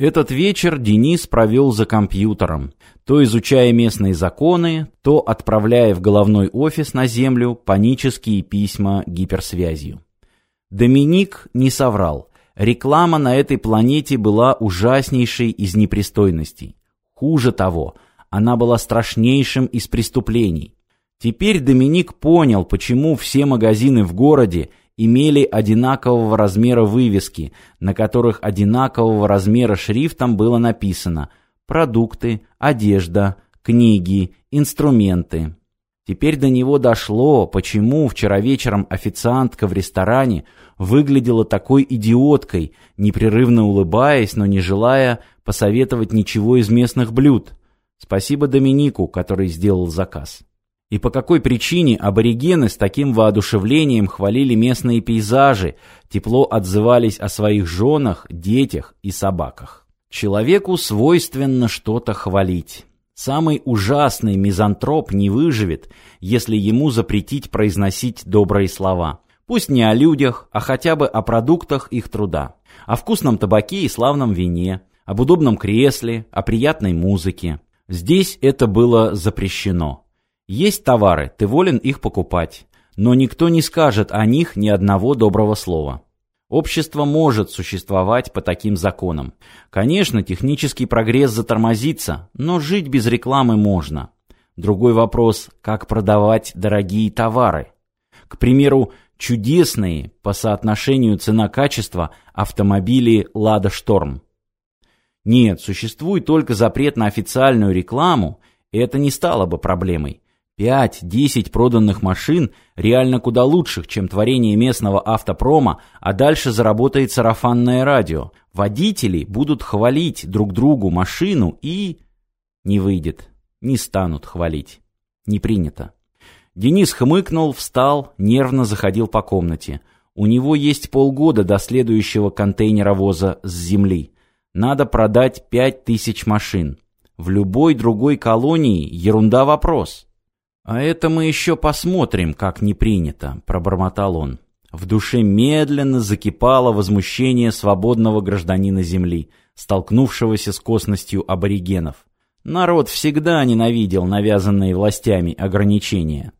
Этот вечер Денис провел за компьютером, то изучая местные законы, то отправляя в головной офис на землю панические письма гиперсвязью. Доминик не соврал. Реклама на этой планете была ужаснейшей из непристойностей. Хуже того, она была страшнейшим из преступлений. Теперь Доминик понял, почему все магазины в городе имели одинакового размера вывески, на которых одинакового размера шрифтом было написано «Продукты», «Одежда», «Книги», «Инструменты». Теперь до него дошло, почему вчера вечером официантка в ресторане выглядела такой идиоткой, непрерывно улыбаясь, но не желая посоветовать ничего из местных блюд. Спасибо Доминику, который сделал заказ. И по какой причине аборигены с таким воодушевлением хвалили местные пейзажи, тепло отзывались о своих женах, детях и собаках. Человеку свойственно что-то хвалить. Самый ужасный мизантроп не выживет, если ему запретить произносить добрые слова. Пусть не о людях, а хотя бы о продуктах их труда. О вкусном табаке и славном вине, об удобном кресле, о приятной музыке. Здесь это было запрещено. Есть товары, ты волен их покупать, но никто не скажет о них ни одного доброго слова. Общество может существовать по таким законам. Конечно, технический прогресс затормозится, но жить без рекламы можно. Другой вопрос, как продавать дорогие товары. К примеру, чудесные по соотношению цена-качество автомобили «Лада Шторм». Нет, существует только запрет на официальную рекламу, и это не стало бы проблемой. Пять-десять проданных машин реально куда лучших, чем творение местного автопрома, а дальше заработает сарафанное радио. Водители будут хвалить друг другу машину и... Не выйдет. Не станут хвалить. Не принято. Денис хмыкнул, встал, нервно заходил по комнате. У него есть полгода до следующего контейнеровоза с земли. Надо продать пять тысяч машин. В любой другой колонии ерунда вопрос. «А это мы еще посмотрим, как не принято», — пробормотал он. В душе медленно закипало возмущение свободного гражданина Земли, столкнувшегося с косностью аборигенов. Народ всегда ненавидел навязанные властями ограничения.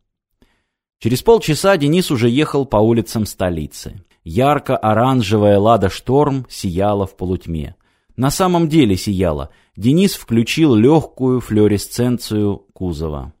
Через полчаса Денис уже ехал по улицам столицы. Ярко-оранжевая «Лада Шторм» сияла в полутьме. На самом деле сияла. Денис включил легкую флуоресценцию кузова.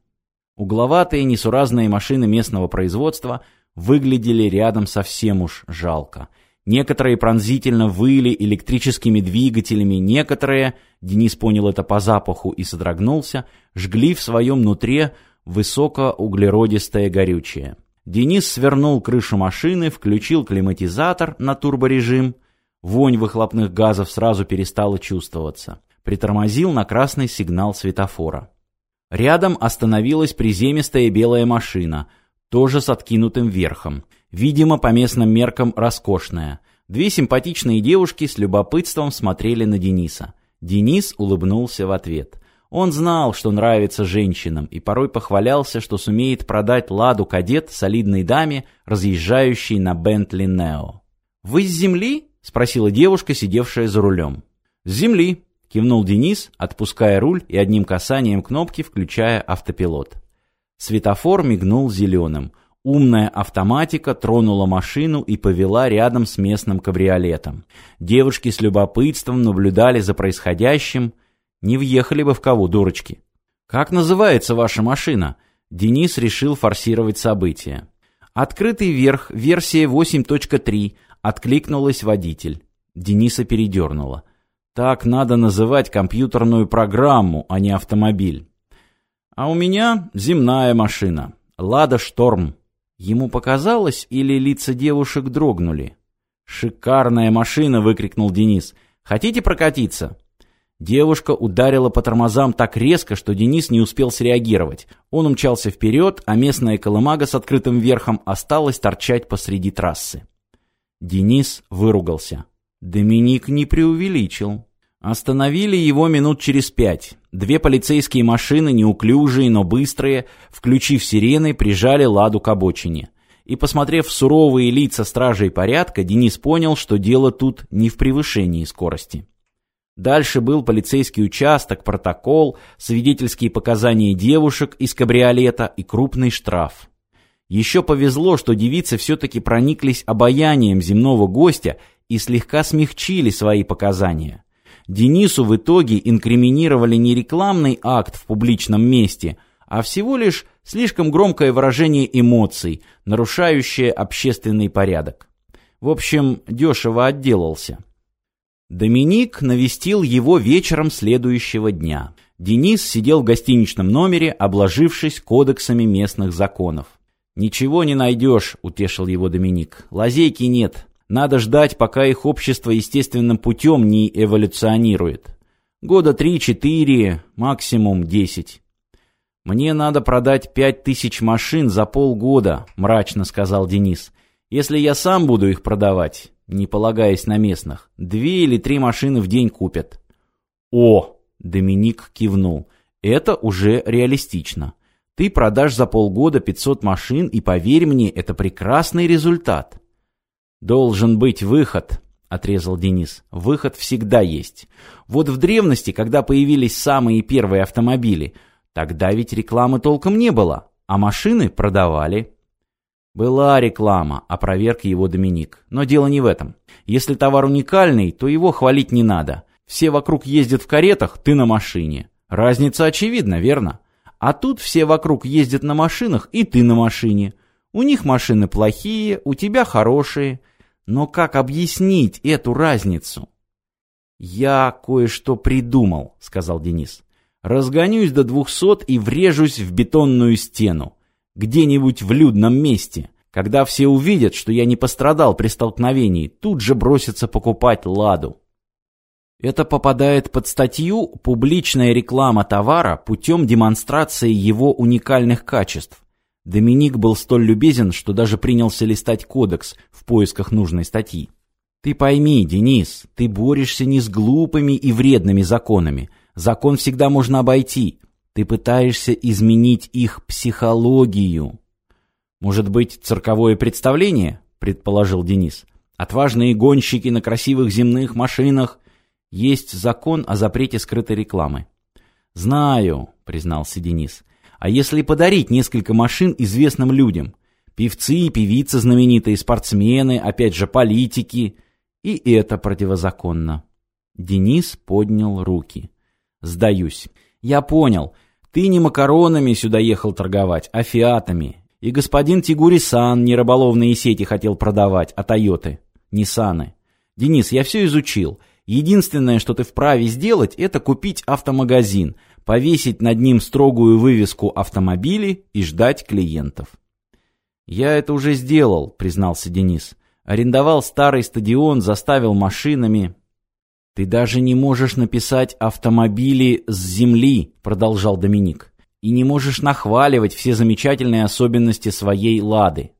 Угловатые несуразные машины местного производства выглядели рядом совсем уж жалко. Некоторые пронзительно выли электрическими двигателями, некоторые, Денис понял это по запаху и содрогнулся, жгли в своем нутре высокоуглеродистое горючее. Денис свернул крышу машины, включил климатизатор на турборежим. Вонь выхлопных газов сразу перестала чувствоваться. Притормозил на красный сигнал светофора. Рядом остановилась приземистая белая машина, тоже с откинутым верхом. Видимо, по местным меркам роскошная. Две симпатичные девушки с любопытством смотрели на Дениса. Денис улыбнулся в ответ. Он знал, что нравится женщинам, и порой похвалялся, что сумеет продать «Ладу Кадет» солидной даме, разъезжающей на Бентли Нео. «Вы с земли?» — спросила девушка, сидевшая за рулем. «С земли», Кивнул Денис, отпуская руль и одним касанием кнопки включая автопилот. Светофор мигнул зеленым. Умная автоматика тронула машину и повела рядом с местным кабриолетом. Девушки с любопытством наблюдали за происходящим. Не въехали бы в кого, дурочки. «Как называется ваша машина?» Денис решил форсировать события. «Открытый верх, версия 8.3», — откликнулась водитель. Дениса передернула. Так надо называть компьютерную программу, а не автомобиль. А у меня земная машина. Лада Шторм. Ему показалось, или лица девушек дрогнули? «Шикарная машина!» — выкрикнул Денис. «Хотите прокатиться?» Девушка ударила по тормозам так резко, что Денис не успел среагировать. Он умчался вперед, а местная колымага с открытым верхом осталась торчать посреди трассы. Денис выругался. Доминик не преувеличил. Остановили его минут через пять. Две полицейские машины, неуклюжие, но быстрые, включив сирены, прижали ладу к обочине. И, посмотрев в суровые лица стражей порядка, Денис понял, что дело тут не в превышении скорости. Дальше был полицейский участок, протокол, свидетельские показания девушек из кабриолета и крупный штраф. Еще повезло, что девицы все-таки прониклись обаянием земного гостя и слегка смягчили свои показания. Денису в итоге инкриминировали не рекламный акт в публичном месте, а всего лишь слишком громкое выражение эмоций, нарушающее общественный порядок. В общем, дешево отделался. Доминик навестил его вечером следующего дня. Денис сидел в гостиничном номере, обложившись кодексами местных законов. «Ничего не найдешь», — утешил его Доминик. «Лазейки нет. Надо ждать, пока их общество естественным путем не эволюционирует. Года три-четыре, максимум десять». «Мне надо продать пять тысяч машин за полгода», — мрачно сказал Денис. «Если я сам буду их продавать, не полагаясь на местных. Две или три машины в день купят. О, Доминик кивнул. Это уже реалистично. Ты продашь за полгода 500 машин, и поверь мне, это прекрасный результат. Должен быть выход, отрезал Денис. Выход всегда есть. Вот в древности, когда появились самые первые автомобили, тогда ведь рекламы толком не было, а машины продавали. «Была реклама», — опроверг его Доминик. «Но дело не в этом. Если товар уникальный, то его хвалить не надо. Все вокруг ездят в каретах, ты на машине. Разница очевидна, верно? А тут все вокруг ездят на машинах, и ты на машине. У них машины плохие, у тебя хорошие. Но как объяснить эту разницу?» «Я кое-что придумал», — сказал Денис. «Разгонюсь до двухсот и врежусь в бетонную стену где-нибудь в людном месте. Когда все увидят, что я не пострадал при столкновении, тут же бросятся покупать «Ладу». Это попадает под статью «Публичная реклама товара путем демонстрации его уникальных качеств». Доминик был столь любезен, что даже принялся листать кодекс в поисках нужной статьи. Ты пойми, Денис, ты борешься не с глупыми и вредными законами. Закон всегда можно обойти. Ты пытаешься изменить их психологию. Может быть, цирковое представление, предположил Денис. Отважные гонщики на красивых земных машинах. Есть закон о запрете скрытой рекламы. Знаю, признался Денис. А если подарить несколько машин известным людям? Певцы, певицы знаменитые, спортсмены, опять же политики. И это противозаконно. Денис поднял руки. Сдаюсь. Я понял. Ты не макаронами сюда ехал торговать, а фиатами. И господин Тигури-сан не рыболовные сети хотел продавать, а Тойоты. Ниссаны. Денис, я все изучил. Единственное, что ты вправе сделать, это купить автомагазин, повесить над ним строгую вывеску «Автомобили» и ждать клиентов. «Я это уже сделал», — признался Денис. «Арендовал старый стадион, заставил машинами. «Ты даже не можешь написать «автомобили с земли», — продолжал Доминик. «И не можешь нахваливать все замечательные особенности своей «Лады».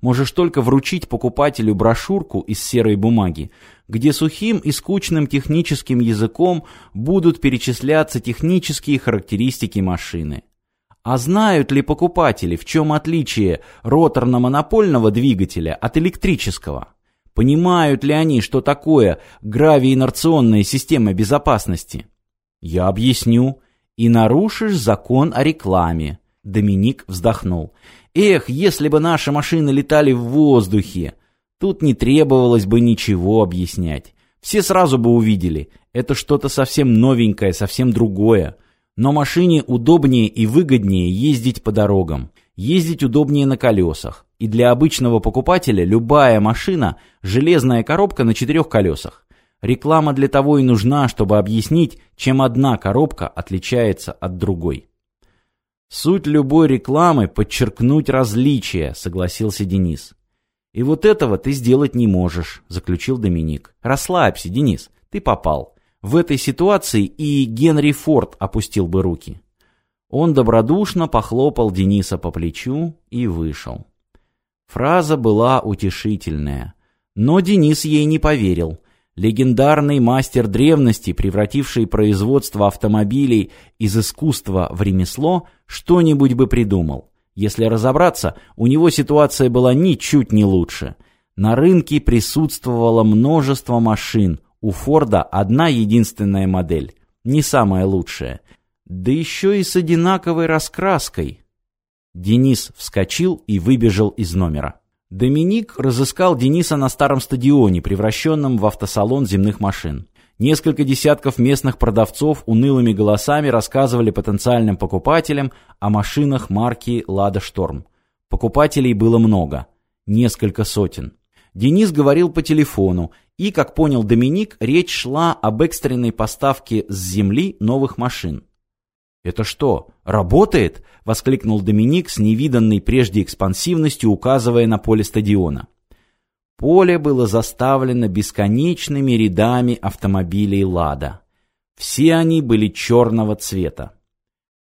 Можешь только вручить покупателю брошюрку из серой бумаги, где сухим и скучным техническим языком будут перечисляться технические характеристики машины. А знают ли покупатели, в чем отличие роторно-монопольного двигателя от электрического? Понимают ли они, что такое гравиинерционная система безопасности? Я объясню. И нарушишь закон о рекламе. Доминик вздохнул. Эх, если бы наши машины летали в воздухе. Тут не требовалось бы ничего объяснять. Все сразу бы увидели. Это что-то совсем новенькое, совсем другое. Но машине удобнее и выгоднее ездить по дорогам. Ездить удобнее на колесах. И для обычного покупателя любая машина – железная коробка на четырех колесах. Реклама для того и нужна, чтобы объяснить, чем одна коробка отличается от другой. «Суть любой рекламы – подчеркнуть различия», – согласился Денис. «И вот этого ты сделать не можешь», – заключил Доминик. «Расслабься, Денис, ты попал. В этой ситуации и Генри Форд опустил бы руки». Он добродушно похлопал Дениса по плечу и вышел. Фраза была утешительная. Но Денис ей не поверил. Легендарный мастер древности, превративший производство автомобилей из искусства в ремесло, что-нибудь бы придумал. Если разобраться, у него ситуация была ничуть не лучше. На рынке присутствовало множество машин, У Форда одна единственная модель, не самая лучшая, да еще и с одинаковой раскраской. Денис вскочил и выбежал из номера. Доминик разыскал Дениса на старом стадионе, превращенном в автосалон земных машин. Несколько десятков местных продавцов унылыми голосами рассказывали потенциальным покупателям о машинах марки «Лада Шторм». Покупателей было много, несколько сотен. Денис говорил по телефону, и, как понял Доминик, речь шла об экстренной поставке с земли новых машин. «Это что, работает?» — воскликнул Доминик с невиданной прежде экспансивностью, указывая на поле стадиона. Поле было заставлено бесконечными рядами автомобилей «Лада». Все они были черного цвета.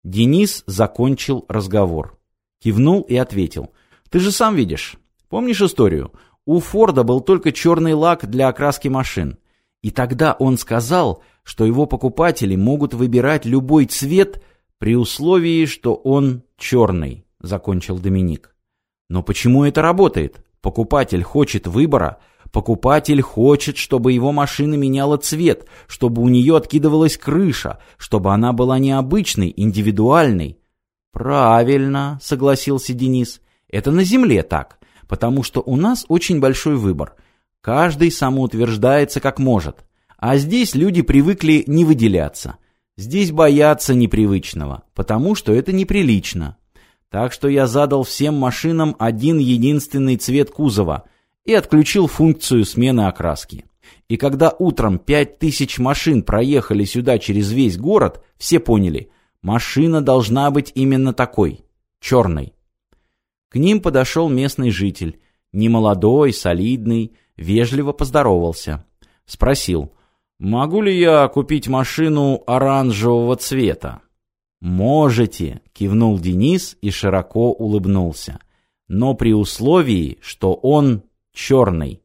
Денис закончил разговор. Кивнул и ответил. «Ты же сам видишь. Помнишь историю? У Форда был только черный лак для окраски машин. И тогда он сказал, что его покупатели могут выбирать любой цвет при условии, что он черный», — закончил Доминик. «Но почему это работает?» Покупатель хочет выбора. Покупатель хочет, чтобы его машина меняла цвет, чтобы у нее откидывалась крыша, чтобы она была необычной, индивидуальной. «Правильно», — согласился Денис. «Это на Земле так, потому что у нас очень большой выбор. Каждый самоутверждается как может. А здесь люди привыкли не выделяться. Здесь боятся непривычного, потому что это неприлично. Так что я задал всем машинам один единственный цвет кузова и отключил функцию смены окраски. И когда утром пять тысяч машин проехали сюда через весь город, все поняли, машина должна быть именно такой, черной. К ним подошел местный житель, немолодой, солидный, вежливо поздоровался. Спросил, могу ли я купить машину оранжевого цвета? «Можете», — кивнул Денис и широко улыбнулся. «Но при условии, что он черный».